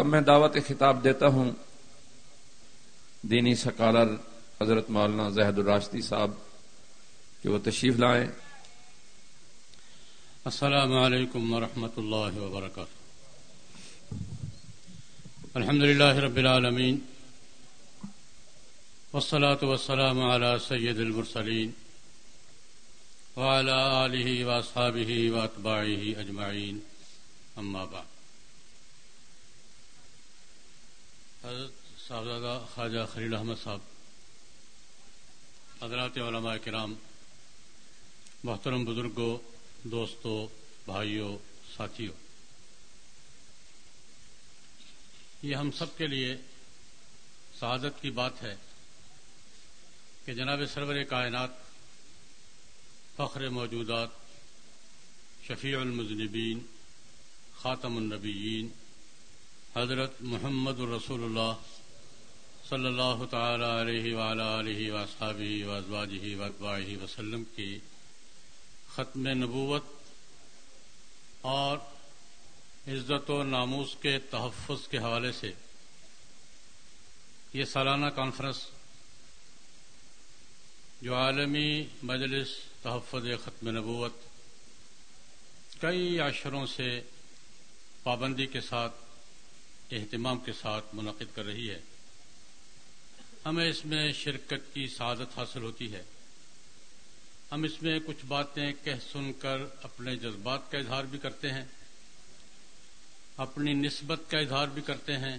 اب میں دعوت خطاب دیتا ہوں دینی سکالر حضرت مولانا زہد الراشدی صاحب کہ وہ تشریف لائیں۔ السلام علیکم ورحمۃ اللہ وبرکاتہ۔ الحمد لله رب العالمين والصلاة والسلام على سيد المرسلين وعلى آله وأصحابه وأتباعه أجمعين أما بعد۔ حضرت صاحبزادہ خواجہ خلیل احمد صاحب، حضرات علماء کرام، محترم بزرگوں، دوستوں، بھائیوں، ساتھیوں، یہ ہم سب کے لیے سعادت کی بات ہے کہ جناب سرور کائنات، فخر موجودات، شفیع المذنبین، خاتم النبیین حضرت محمد الرسول اللہ صلی اللہ تعالی علیہ وعلا علیہ وصحابہ وازواجہ واطواہ وسلم کی ختم نبوت اور عزت و ناموس کے تحفظ کے حوالے سے یہ سالانہ کانفرنس جو عالمی مجلس تحفظ ختم نبوت کئی عشروں سے پابندی کے ساتھ اہتمام کے ساتھ منعقد کر رہی ہے۔ ہمیں اس میں شرکت کی سعادت حاصل ہوتی ہے۔ ہم اس میں کچھ باتیں کہہ سن کر اپنے جذبات کا اظہار بھی کرتے ہیں۔ اپنی نسبت کا اظہار بھی کرتے ہیں۔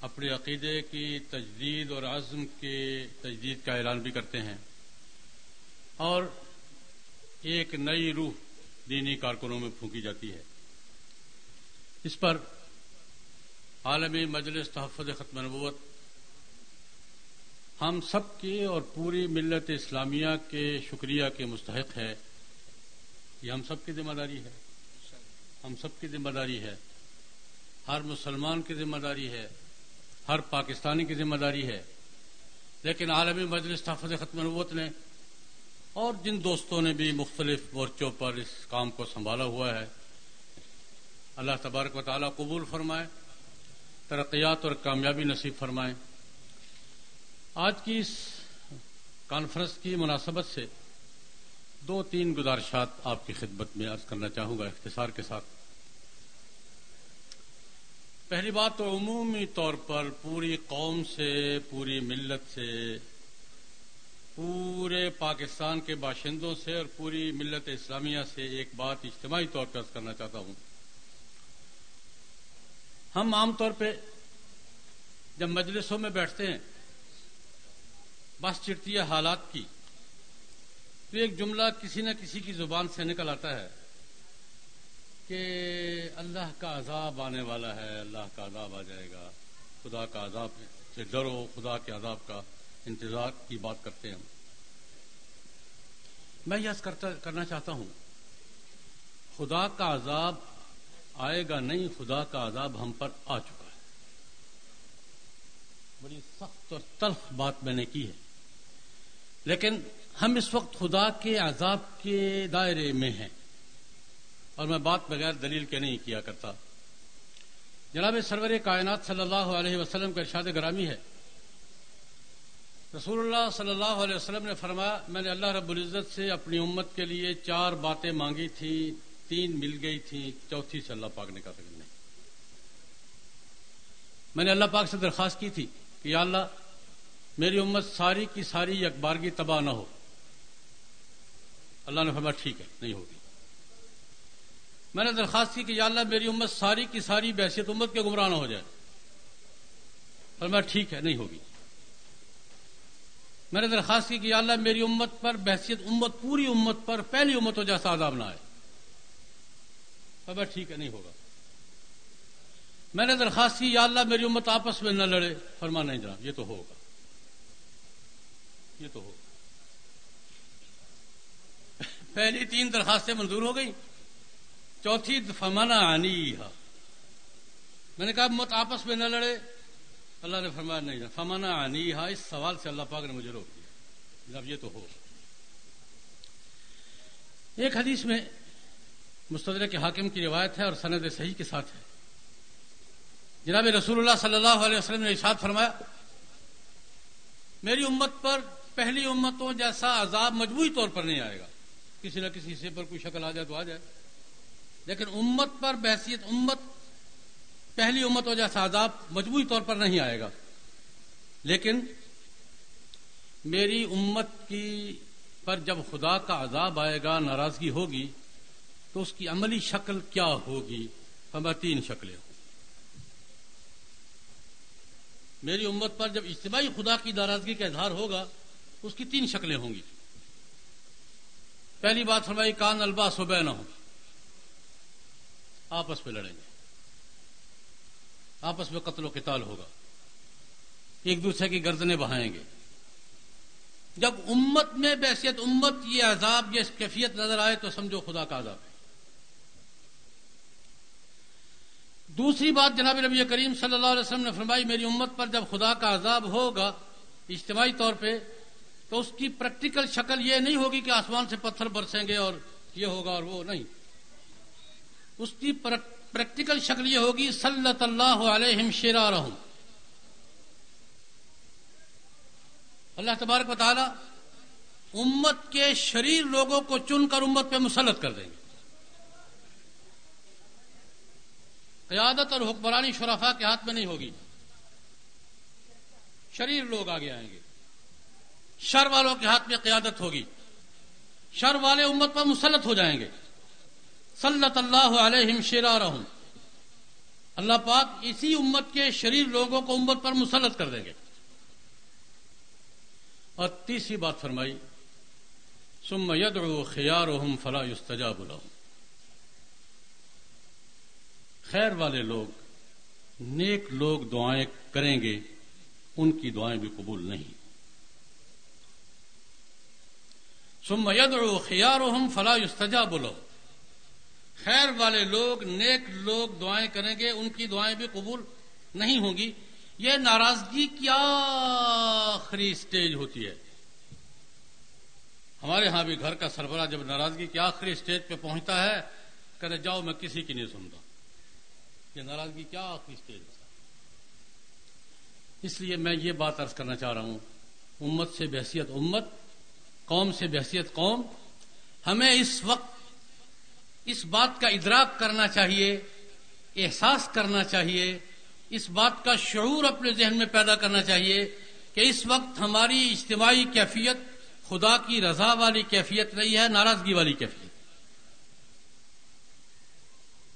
اپنے عقیدے کی تجدید اور عزم کے تجدید کا اعلان بھی کرتے ہیں۔ اور ایک نئی روح دینی کارکنوں میں پھونکی جاتی ہے۔ اس پر عالمی مجلس تحفظ ختم نبوت۔ ہم سب کی اور پوری ملت اسلامیہ کے شکریہ کے مستحق ہے۔ یہ ہم سب کی ذمہ داری ہے۔ ہم سب کی ذمہ داری ہے۔ ہر مسلمان کی ذمہ داری ہے۔ ہر پاکستانی کی ذمہ داری ہے۔ لیکن عالمی مجلس تحفظ ختم نبوت نے اور جن دوستوں نے بھی مختلف مورچوں پر اس کام کو سنبھالا ہوا ہے، اللہ تبارک و تعالیٰ قبول فرمائے۔ ترقیات اور کامیابی نصیب فرمائے آج کی اس کانفرنس کی مناسبت سے دو تین گزارشات آپ کی خدمت میں عرض کرنا چاہوں گا اختصار کے ساتھ۔ پہلی بات تو عمومی طور پر پوری قوم سے، پوری ملت سے، پورے پاکستان کے باشندوں سے اور پوری ملت اسلامیہ سے ایک بات اجتماعی طور پر عرض کرنا چاہتا ہوں۔ ہم عام طور پہ جب مجلسوں میں بیٹھتے ہیں، بس چڑتی ہے حالات کی، تو ایک جملہ کسی نہ کسی کی زبان سے نکل آتا ہے کہ اللہ کا عذاب آنے والا ہے، اللہ کا عذاب آ جائے گا، خدا کا عذاب سے ڈرو، خدا کے عذاب کا انتظار کی بات کرتے ہیں ہم۔ میں یہ کرنا چاہتا ہوں، خدا کا عذاب آئے گا نہیں، خدا کا عذاب ہم پر آ چکا ہے۔ بڑی سخت اور تلخ بات میں نے کی ہے۔ لیکن ہم اس وقت خدا کے عذاب کے دائرے میں ہیں۔ اور میں بات بغیر دلیل کے نہیں کیا کرتا۔ جناب سرور کائنات صلی اللہ علیہ وسلم کا ارشاد گرامی ہے۔ رسول اللہ صلی اللہ علیہ وسلم نے فرمایا، میں نے اللہ رب العزت سے اپنی امت کے لیے چار باتیں مانگی تھی تین مل گئی تھی چوتھی سے اللہ پاک نے کہا نہیں۔ میں نے اللہ پاک سے درخواست کی تھی کہ یا اللہ، میری امت ساری کی ساری اخبارگی تباہ نہ ہو۔ اللہ نے فرمایا، ٹھیک ہے، نہیں ہوگی۔ میں نے درخواست کی کہ یا اللہ، میری امت ساری کی ساری بحثیت امت کے گمراہ نہ ہو جائے۔ فرمایا، ٹھیک ہے، نہیں ہوگی۔ میں نے درخواست کی کہ یا اللہ، میری امت پر بحثیت امت، پوری امت پر پہلی امت ہو جیسا عذاب نہ آئے۔ فرمایا ٹھیک ہے، نہیں ہوگا۔ میں نے درخواست کی، یا اللہ میری امت آپس میں نہ لڑے۔ فرما، نہیں جناب، یہ تو ہوگا۔ یہ تو ہوگا۔ پہلی تین درخواستیں منظور ہو گئی چوتھی فمانا آنی میں نے کہا مت آپس میں نہ لڑے۔ اللہ نے فرمایا، نہیں فمانا آنی ہا اس سوال سے اللہ پاک نے مجھے روک دیا۔ جناب، یہ تو ہو ایک حدیث میں مستدر کے حاکم کی روایت ہے اور سند صحیح کے ساتھ ہے۔ جناب رسول اللہ صلی اللہ علیہ وسلم نے ارشاد فرمایا، میری امت پر، پہلی امتوں جیسا عذاب مجموعی طور پر نہیں آئے گا۔ کسی نہ کسی حصے پر کوئی شکل آ جائے تو آ جائے۔ لیکن امت پر بحثیت امت، پہلی امتوں جیسا عذاب مجموعی طور پر نہیں آئے گا۔ لیکن میری امت کی پر جب خدا کا عذاب آئے گا، ناراضگی ہوگی تو اس کی عملی شکل کیا ہوگی؟ ہمیں تین شکلیں ہوں۔ میری امت پر جب اجتماعی خدا کی ناراضگی کا اظہار ہوگا، اس کی تین شکلیں ہوں گی۔ پہلی بات فرمائی، کان البا صبح نہ ہو آپس میں لڑیں گے۔ آپس میں قتل و قتال ہوگا۔ ایک دوسرے کی گردنے بہائیں گے۔ جب امت میں بحثیت، امت یہ عذاب، یہ کیفیت نظر آئے تو سمجھو خدا کا عذاب ہے۔ دوسری بات جناب نبی کریم صلی اللہ علیہ وسلم نے فرمائی، میری امت پر جب خدا کا عذاب ہوگا اجتماعی طور پہ، تو اس کی پریکٹیکل شکل یہ نہیں ہوگی کہ آسمان سے پتھر برسیں گے اور یہ ہوگا اور وہ نہیں۔ اس کی پریکٹیکل شکل یہ ہوگی صلی اللہ علیہ شیرا رہوں اللہ تبارک و تعالی امت کے شریر لوگوں کو چن کر امت پہ مسلط کر دیں گے۔ قیادت اور حکمرانی شرفا کے ہاتھ میں نہیں ہوگی۔ شریر لوگ آگے آئیں گے۔ شر والوں کے ہاتھ میں قیادت ہوگی۔ شر والے امت پر مسلط ہو جائیں گے۔ سلط اللہ علیہ شیرا رہوں اللہ پاک اسی امت کے شریر لوگوں کو امت پر مسلط کر دیں گے۔ اور تیسری بات فرمائی سم ید خیار فلا استجاب الحم خیر والے لوگ، نیک لوگ دعائیں کریں گے، ان کی دعائیں بھی قبول نہیں۔ سم ید خیار ہم فلاح بولو خیر والے لوگ، نیک لوگ دعائیں کریں گے، ان کی دعائیں بھی قبول نہیں ہوں گی۔ یہ ناراضگی کیا آخری اسٹیج ہوتی ہے۔ ہمارے ہاں بھی گھر کا سربراہ جب ناراضگی کی آخری اسٹیج پہ پہنچتا ہے کہ جاؤ میں کسی کی نہیں سنتا۔ یہ ناراضگی کیا آخری اسٹیج ہے اس لیے میں یہ بات عرض کرنا چاہ رہا ہوں، امت سے بحثیت امت، قوم سے بحثیت قوم، ہمیں اس وقت اس بات کا ادراک کرنا چاہیے، احساس کرنا چاہیے، اس بات کا شعور اپنے ذہن میں پیدا کرنا چاہیے کہ اس وقت ہماری اجتماعی کیفیت خدا کی رضا والی کیفیت نہیں ہے، ناراضگی والی کیفیت۔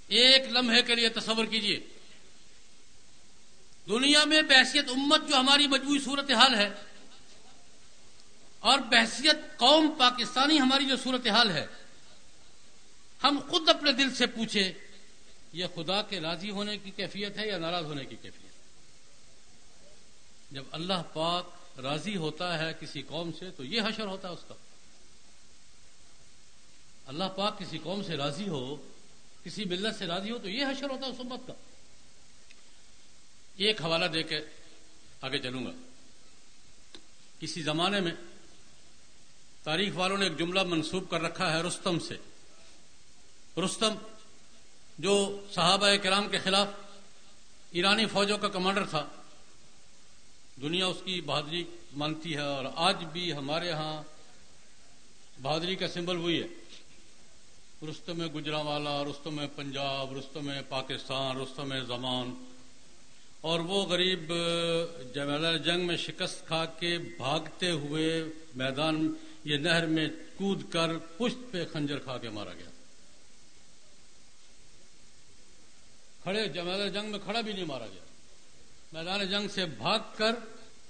ایک لمحے کے لیے تصور کیجیے دنیا میں بحثیت امت جو ہماری مجموعی صورت حال ہے اور بحثیت قوم پاکستانی ہماری جو صورت حال ہے، ہم خود اپنے دل سے پوچھے یہ خدا کے راضی ہونے کی کیفیت ہے یا ناراض ہونے کی کیفیت؟ جب اللہ پاک راضی ہوتا ہے کسی قوم سے تو یہ حشر ہوتا ہے اس کا۔ اللہ پاک کسی قوم سے راضی ہو کسی ملت سے راضی ہو تو یہ حشر ہوتا ہے اس امت کا۔ ایک حوالہ دے کے آگے چلوں گا۔ کسی زمانے میں تاریخ والوں نے ایک جملہ منسوب کر رکھا ہے رستم سے۔ رستم جو صحابہ کرام کے خلاف ایرانی فوجوں کا کمانڈر تھا، دنیا اس کی بہادری مانتی ہے اور آج بھی ہمارے ہاں بہادری کا سمبل وہی ہے۔ رستم گجرا والا رستم پنجاب، رستم پاکستان، رستم زمان۔ اور وہ غریب جمیلا جنگ میں شکست کھا کے بھاگتے ہوئے میدان، یہ نہر میں کود کر پشت پہ خنجر کھا کے مارا گیا۔ کھڑے جمیلا جنگ میں کھڑا بھی نہیں مارا گیا۔ میدان جنگ سے بھاگ کر،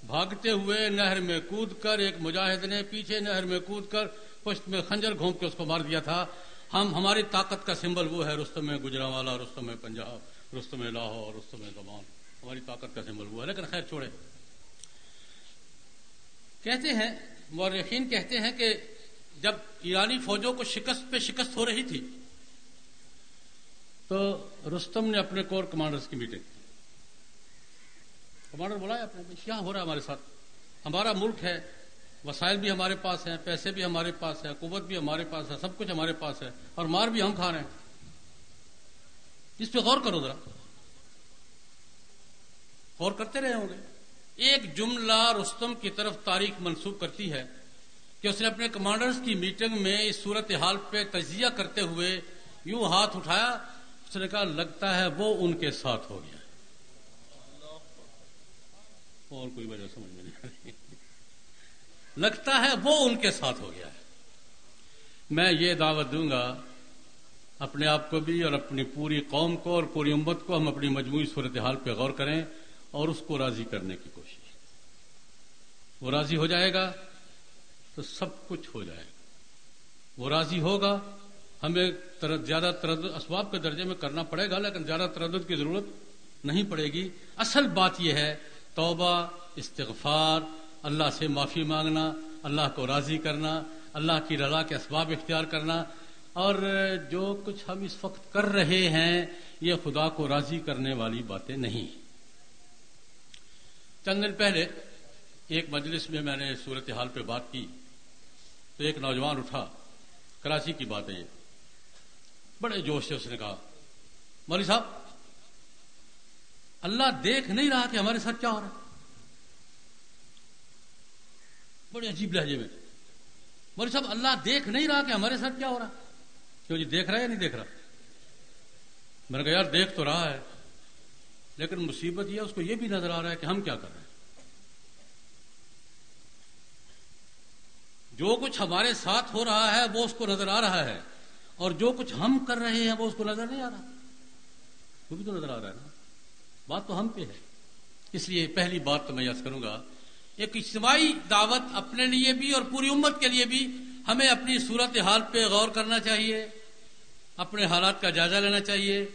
بھاگتے ہوئے نہر میں کود کر، ایک مجاہد نے پیچھے نہر میں کود کر پشت میں خنجر گھونپ کے اس کو مار دیا تھا۔ ہم ہماری طاقت کا سمبل وہ ہے، رستم گجرا والا رستم پنجاب، رستم لاہور، رستم زمان۔ ہماری طاقت کا سمبل وہ ہے۔ لیکن خیر چھوڑے کہتے ہیں، مورخین کہتے ہیں کہ جب ایرانی فوجوں کو شکست پہ شکست ہو رہی تھی، تو رستم نے اپنے کور کمانڈرز کی میٹنگ کمانڈر بولا اپنے یہاں ہو رہا ہے ہمارے ساتھ؟ ہمارا ملک ہے وسائل بھی ہمارے پاس ہیں، پیسے بھی ہمارے پاس ہے قوت بھی ہمارے پاس ہے، سب کچھ ہمارے پاس ہے، اور مار بھی ہم کھا رہے ہیں۔ اس پہ غور کرو ذرا۔ غور کرتے رہے ہوں گے۔ ایک جملہ رستم کی طرف تاریخ منسوخ کرتی ہے کہ اس نے اپنے کمانڈرز کی میٹنگ میں اس صورت حال پہ تجزیہ کرتے ہوئے یوں ہاتھ اٹھایا، اس نے کہا، لگتا ہے وہ ان کے ساتھ ہو گیا۔ اور کوئی وجہ سمجھ میں نہیں آ رہی۔ لگتا ہے وہ ان کے ساتھ ہو گیا ہے۔ میں یہ دعوت دوں گا، اپنے آپ کو بھی اور اپنی پوری قوم کو اور پوری امت کو ہم اپنی مجموعی صورتحال پہ غور کریں اور اس کو راضی کرنے کی کوشش۔ وہ راضی ہو جائے گا تو سب کچھ ہو جائے گا۔ وہ راضی ہوگا، ہمیں زیادہ تردد، اسباب کے درجے میں کرنا پڑے گا، لیکن زیادہ تردد کی ضرورت نہیں پڑے گی۔ اصل بات یہ ہے، توبہ، استغفار اللہ سے معافی مانگنا، اللہ کو راضی کرنا، اللہ کی رضا کے اسباب اختیار کرنا۔ اور جو کچھ ہم اس وقت کر رہے ہیں، یہ خدا کو راضی کرنے والی باتیں نہیں۔ چند دن پہلے ایک مجلس میں میں نے صورت حال پہ بات کی۔ تو ایک نوجوان اٹھا۔ کراچی کی بات ہے یہ۔ بڑے جوش سے اس نے کہا، مولوی صاحب، اللہ دیکھ نہیں رہا کہ ہمارے ساتھ کیا ہو رہا ہے۔ بڑے عجیب لہجے میں۔ مولوی صاحب، اللہ دیکھ نہیں رہا کہ ہمارے ساتھ کیا ہو رہا۔ کیوں جی دیکھ رہا ہے یا نہیں دیکھ رہا؟ میں نے کہا، یار، دیکھ تو رہا ہے، لیکن مصیبت یہ اس کو یہ بھی نظر آ رہا ہے کہ ہم کیا کر رہے ہیں۔ جو کچھ ہمارے ساتھ ہو رہا ہے، وہ اس کو نظر آ رہا ہے۔ اور جو کچھ ہم کر رہے ہیں، وہ اس کو نظر نہیں آ رہا۔ وہ بھی تو نظر آ رہا ہے نا۔ بات تو ہم پہ ہے۔ اس لیے پہلی بات تو میں یاد کروں گا ایک اجتماعی دعوت اپنے لیے بھی اور پوری امت کے لیے بھی ہمیں اپنی صورت حال پہ غور کرنا چاہیے، اپنے حالات کا جائزہ لینا چاہیے۔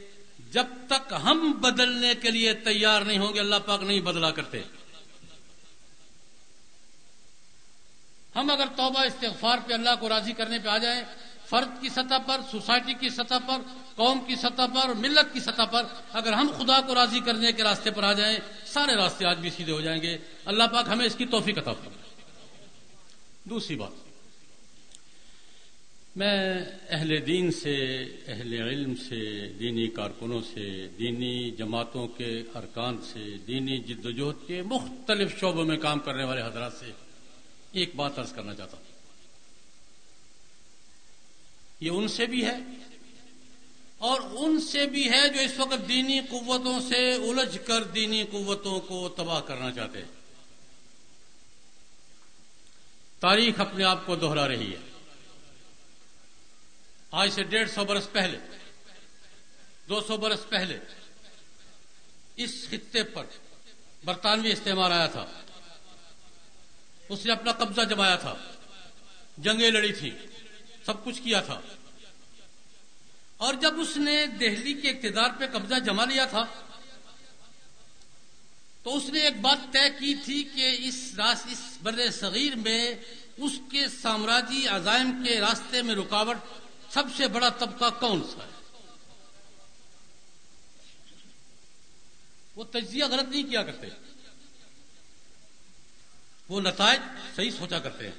جب تک ہم بدلنے کے لیے تیار نہیں ہوں گے، اللہ پاک نہیں بدلا کرتے۔ ہم اگر توبہ، استغفار پہ اللہ کو راضی کرنے پہ آ جائیں، فرد کی سطح پر، سوسائٹی کی سطح پر قوم کی سطح پر، ملت کی سطح پر اگر ہم خدا کو راضی کرنے کے راستے پر آ جائیں، سارے راستے آج بھی سیدھے ہو جائیں گے۔ اللہ پاک ہمیں اس کی توفیق عطا فرمائے۔ دوسری بات۔ میں اہل دین سے، اہل علم سے، دینی کارکنوں سے، دینی جماعتوں کے ارکان سے، دینی جد وجہد کے مختلف شعبوں میں کام کرنے والے حضرات سے ایک بات عرض کرنا چاہتا ہوں۔ یہ ان سے بھی ہے اور ان سے بھی ہے جو اس وقت دینی قوتوں سے الجھ کر دینی قوتوں کو تباہ کرنا چاہتے ہیں۔ تاریخ اپنے آپ کو دوہرا رہی ہے۔ آج سے ڈیڑھ سو برس پہلے، دو سو برس پہلے اس خطے پر برطانوی استعمال آیا تھا۔ اس نے اپنا قبضہ جمایا تھا۔ جنگیں لڑی تھی سب کچھ کیا تھا۔ اور جب اس نے دہلی کے اقتدار پہ قبضہ جما لیا تھا، تو اس نے ایک بات طے کی تھی کہ اس اس بر صغیر میں اس کے سامراجی عزائم کے راستے میں رکاوٹ سب سے بڑا طبقہ کون سا ہے؟ وہ تجزیہ غلط نہیں کیا کرتے۔ وہ نتائج صحیح سوچا کرتے ہیں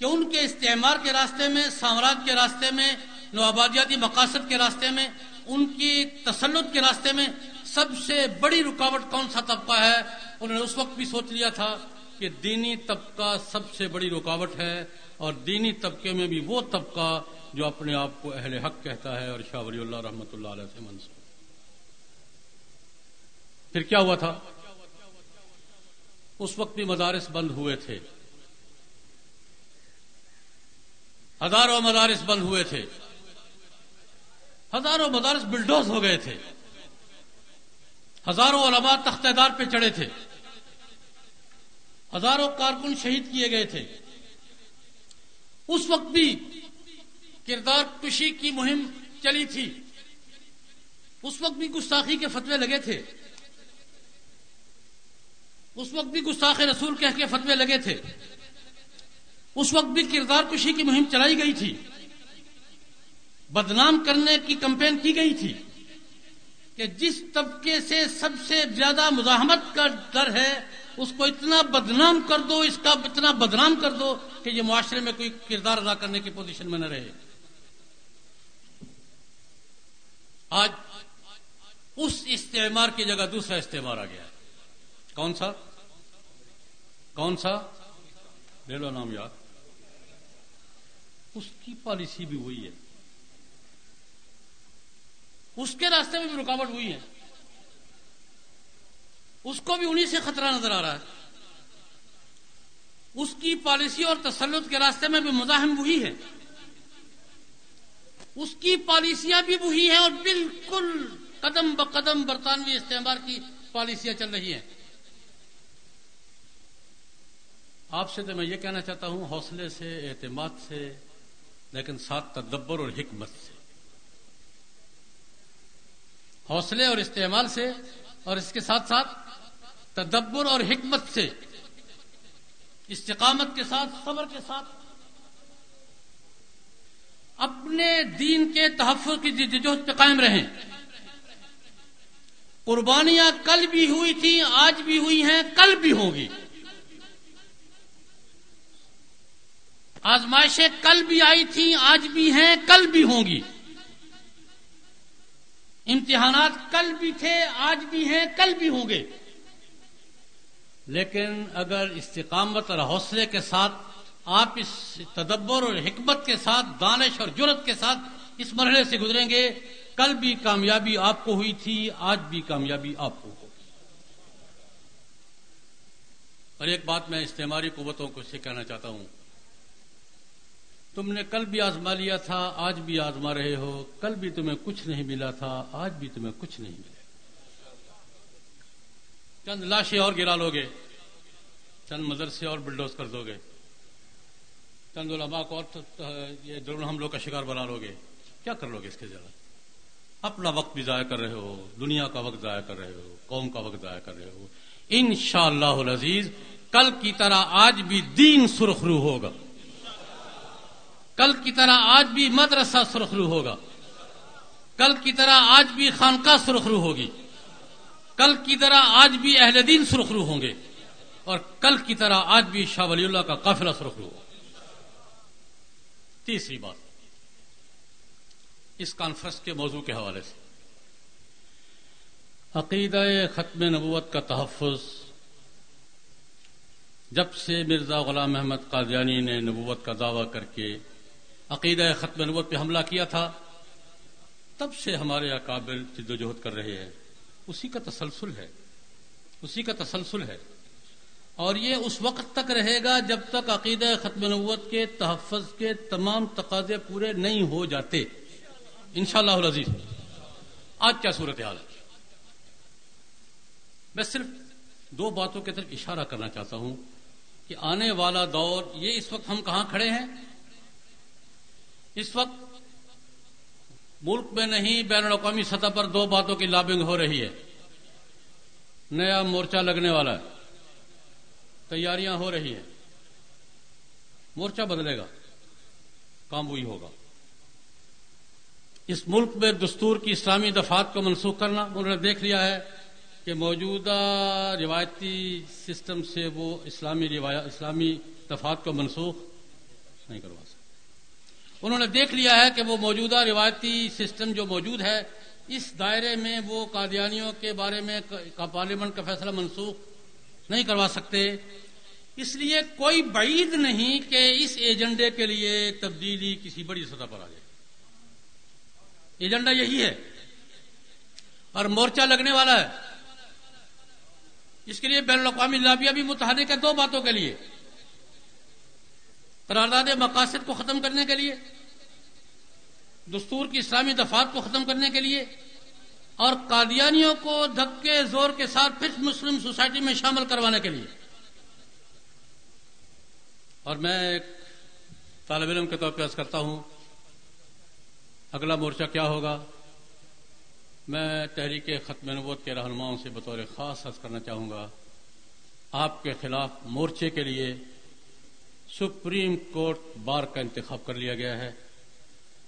کہ ان کے استعمار کے راستے میں، سامراج کے راستے میں نوآبادیاتی مقاصد کے راستے میں، ان کی تسلط کے راستے میں سب سے بڑی رکاوٹ کون سا طبقہ ہے؟ انہوں نے اس وقت بھی سوچ لیا تھا کہ دینی طبقہ سب سے بڑی رکاوٹ ہے اور دینی طبقے میں بھی وہ طبقہ جو اپنے آپ کو اہل حق کہتا ہے اور شاہ ولی اللہ رحمۃ اللہ علیہ سے منسوخ پھر کیا ہوا تھا؟ اس وقت بھی مدارس بند ہوئے تھے۔ ہزاروں مدارس بند ہوئے تھے۔ ہزاروں مدارس بلڈوز ہو گئے تھے۔ ہزاروں علماء تختہ دار پہ چڑھے تھے۔ ہزاروں کارکن شہید کیے گئے تھے۔ اس وقت بھی کردار کشی کی مہم چلی تھی۔ اس وقت بھی گستاخی کے فتوے لگے تھے۔ اس وقت بھی گستاخ رسول کہہ کے فتوے لگے تھے۔ اس وقت بھی کردار کشی کی مہم چلائی گئی تھی۔ بدنام کرنے کی کمپین کی گئی تھی کہ جس طبقے سے سب سے زیادہ مزاحمت کا ڈر ہے، اس کو اتنا بدنام کر دو، اس کا اتنا بدنام کر دو کہ یہ معاشرے میں کوئی کردار ادا کرنے کی پوزیشن میں نہ رہے۔ آج اس استعمار کی جگہ دوسرا استعمار آ گیا۔ ہے کون سا؟ کون سا؟ لے لو نام یاد۔ اس کی پالیسی بھی وہی ہے۔ اس کے راستے میں بھی رکاوٹ ہوئی ہے۔ اس کو بھی انہیں سے خطرہ نظر آ رہا ہے۔ اس کی پالیسی اور تسلط کے راستے میں بھی مزاحم وہی ہے۔ اس کی پالیسیاں بھی وہی ہیں اور بالکل قدم بقدم برطانوی استعمال کی پالیسیاں چل رہی ہیں۔ آپ سے تو میں یہ کہنا چاہتا ہوں، حوصلے سے، اعتماد سے، لیکن ساتھ تدبر اور حکمت سے۔ حوصلے اور استعمال سے اور اس کے ساتھ ساتھ تدبر اور حکمت سے، استقامت کے ساتھ، صبر کے ساتھ، اپنے دین کے تحفظ کی جدوجہد پہ قائم رہیں۔ قربانیاں کل بھی ہوئی تھیں، آج بھی ہوئی ہیں، کل بھی ہوں گی۔ آزمائشیں کل بھی آئی تھیں، آج بھی ہیں، کل بھی ہوں گی۔ امتحانات کل بھی تھے، آج بھی ہیں، کل بھی ہوں گے۔ لیکن اگر استقامت اور حوصلے کے ساتھ، آپ اس تدبر اور حکمت کے ساتھ، دانش اور جرت کے ساتھ اس مرحلے سے گزریں گے، کل بھی کامیابی آپ کو ہوئی تھی، آج بھی کامیابی آپ کو ہوگی۔ اور ایک بات میں استعماری قوتوں کو سے کہنا چاہتا ہوں۔ تم نے کل بھی آزما لیا تھا، آج بھی آزما رہے ہو۔ کل بھی تمہیں کچھ نہیں ملا تھا، آج بھی تمہیں کچھ نہیں ملے چند لاشیں اور گرا لو گے، چند مدرسے اور بلڈوز کر دو گے۔ چند علماء کو اور یہ ضرور ہم لوگ کا شکار بنا لو گے۔ کیا کر لو گے اس کے ذرا؟ اپنا وقت بھی ضائع کر رہے ہو، دنیا کا وقت ضائع کر رہے ہو، قوم کا وقت ضائع کر رہے ہو۔ ان شاء اللہ عزیز کل کی طرح آج بھی دین سرخرو ہوگا۔ کل کی طرح آج بھی مدرسہ سرخرو ہوگا۔ کل کی طرح آج بھی خانقاہ سرخرو ہوگی۔ کل کی طرح آج بھی اہل دین سرخرو ہوں گے۔ اور کل کی طرح آج بھی شاہ ولی اللہ کا قافلہ سرخرو ہوگا۔ تیسری بات۔ اس کانفرنس کے موضوع کے حوالے سے۔ عقیدہ ختم نبوت کا تحفظ۔ جب سے مرزا غلام محمد قادیانی نے نبوت کا دعویٰ کر کے عقیدہ ختم نبوت پہ حملہ کیا تھا، تب سے ہمارے اکابر جد و جہد کر رہے ہیں۔ اسی کا تسلسل ہے۔ اسی کا تسلسل ہے۔ اور یہ اس وقت تک رہے گا جب تک عقیدہ ختم نبوت کے تحفظ کے تمام تقاضے پورے نہیں ہو جاتے۔ انشاءاللہ شاء اللہ آج کیا صورت حال ہے؟ میں صرف دو باتوں کی طرف اشارہ کرنا چاہتا ہوں کہ آنے والا دور، یہ اس وقت ہم کہاں کھڑے ہیں؟ اس وقت ملک میں نہیں، بین الاقوامی سطح پر دو باتوں کی لابنگ ہو رہی ہے۔ نیا مورچہ لگنے والا ہے۔ تیاریاں ہو رہی ہیں۔ مورچہ بدلے گا۔ کام وہی ہوگا۔ اس ملک میں دستور کی اسلامی دفات کو منسوخ کرنا، انہوں نے دیکھ لیا ہے کہ موجودہ روایتی سسٹم سے وہ اسلامی اسلامی دفات کو منسوخ نہیں کروا انہوں نے دیکھ لیا ہے کہ وہ موجودہ روایتی سسٹم جو موجود ہے، اس دائرے میں وہ قادیانیوں کے بارے میں پارلیمنٹ کا فیصلہ منسوخ نہیں کروا سکتے۔ اس لیے کوئی بعید نہیں کہ اس ایجنڈے کے لیے تبدیلی کسی بڑی سطح پر آ جائے۔ ایجنڈا یہی ہے۔ اور مورچہ لگنے والا ہے۔ اس کے لیے بین الاقوامی لابیاں بھی متحرک ہے دو باتوں کے لیے۔ قرارداد مقاصد کو ختم کرنے کے لیے۔ دستور کی اسلامی دفات کو ختم کرنے کے لیے اور قادیانیوں کو دھکے زور کے ساتھ پھر مسلم سوسائٹی میں شامل کروانے کے لیے۔ اور میں ایک طالب علم کے طور پہ عرض کرتا ہوں، اگلا مورچہ کیا ہوگا؟ میں تحریک ختم نبوت کے رہنماؤں سے بطور خاص عرض کرنا چاہوں گا، آپ کے خلاف مورچے کے لیے سپریم کورٹ بار کا انتخاب کر لیا گیا ہے۔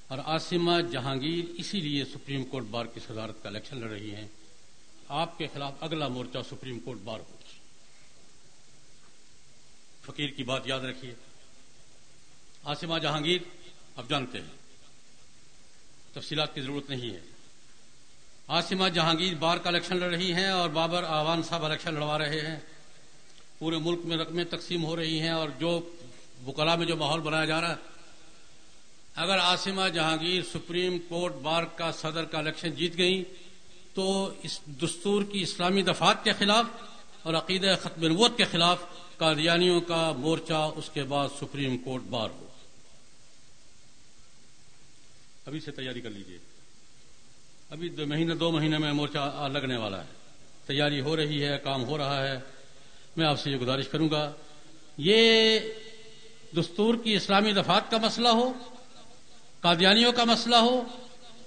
اور آسمہ جہانگیر اسی لیے سپریم کورٹ بار کی صدارت کا الیکشن لڑ رہی ہیں۔ آپ کے خلاف اگلا مورچہ سپریم کورٹ بار ہوگی فقیر کی بات یاد رکھیے۔ آسمہ جہانگیر اب جانتے ہیں۔ تفصیلات کی ضرورت نہیں ہے۔ آسمہ جہانگیر بار کا الیکشن لڑ رہی ہیں اور بابر آوان صاحب الیکشن لڑوا رہے ہیں۔ پورے ملک میں رقمیں تقسیم ہو رہی ہیں اور جو بکلا میں جو ماحول بنایا جا رہا ہے اگر Asma Jahangir supreme court bar کا صدر کا الیکشن جیت گئی تو اس دستور کی اسلامی دفات کے خلاف اور عقید ختم نبوت کے خلاف قادیانیوں کا مورچہ اس کے بعد سپریم کورٹ بار ہو۔ ابھی سے تیاری کر لیجیے ابھی دو مہینے دو مہینے میں مورچہ لگنے والا ہے۔ تیاری ہو رہی ہے، کام ہو رہا ہے۔ میں آپ سے یہ گزارش کروں گا، یہ دستور کی اسلامی دفات کا مسئلہ ہو قادیانیوں کا مسئلہ ہو،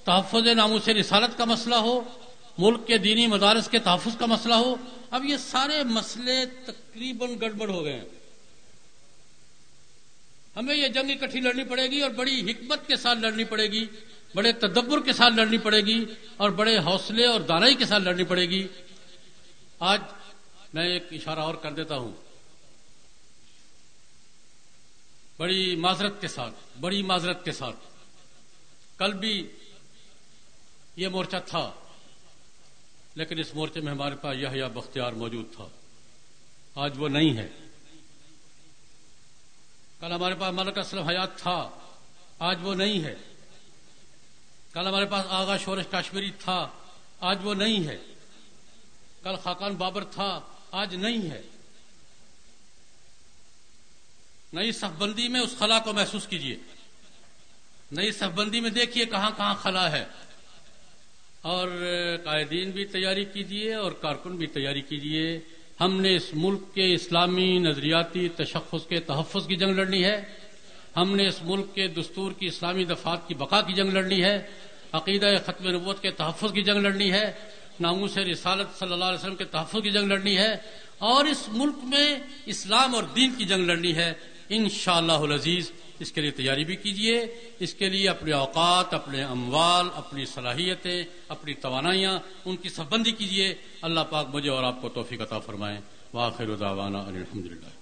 تحفظ ناموس رسالت کا مسئلہ ہو، ملک کے دینی مدارس کے تحفظ کا مسئلہ ہو، اب یہ سارے مسئلے تقریباً گڑبڑ ہو گئے ہیں۔ ہمیں یہ جنگ اکٹھی لڑنی پڑے گی اور بڑی حکمت کے ساتھ لڑنی پڑے گی، بڑے تدبر کے ساتھ لڑنی پڑے گی اور بڑے حوصلے اور دانائی کے ساتھ لڑنی پڑے گی۔ آج میں ایک اشارہ اور کر دیتا ہوں۔ بڑی معذرت کے ساتھ، بڑی معذرت کے ساتھ۔ کل بھی یہ مورچہ تھا، لیکن اس مورچے میں ہمارے پاس یہ بختیار موجود تھا۔ آج وہ نہیں ہے۔ کل ہمارے پاس ملک اسلم حیات تھا، آج وہ نہیں ہے۔ کل ہمارے پاس آغا شورش کاشمیری تھا، آج وہ نہیں ہے۔ کل خاقان بابر تھا، آج نہیں ہے۔ نئی صف بندی میں اس خلا کو محسوس کیجیے نئی صف بندی میں دیکھیے کہاں کہاں خلا ہے۔ اور قائدین بھی تیاری کیجیے اور کارکن بھی تیاری کیجیے ہم نے اس ملک کے اسلامی نظریاتی تشخص کے تحفظ کی جنگ لڑنی ہے۔ ہم نے اس ملک کے دستور کی اسلامی دفات کی بقا کی جنگ لڑنی ہے۔ عقیدہ ختم نبوت کے تحفظ کی جنگ لڑنی ہے۔ ناموس رسالت صلی اللہ علیہ وسلم کے تحفظ کی جنگ لڑنی ہے۔ اور اس ملک میں اسلام اور دین کی جنگ لڑنی ہے۔ ان شاء اللہ عزیز اس کے لیے تیاری بھی کیجیے اس کے لیے اپنے اوقات، اپنے اموال، اپنی صلاحیتیں، اپنی توانائیاں، ان کی سبندی کیجیے اللہ پاک مجھے اور آپ کو توفیق عطا فرمائیں واخر دعوانا الحمد للہ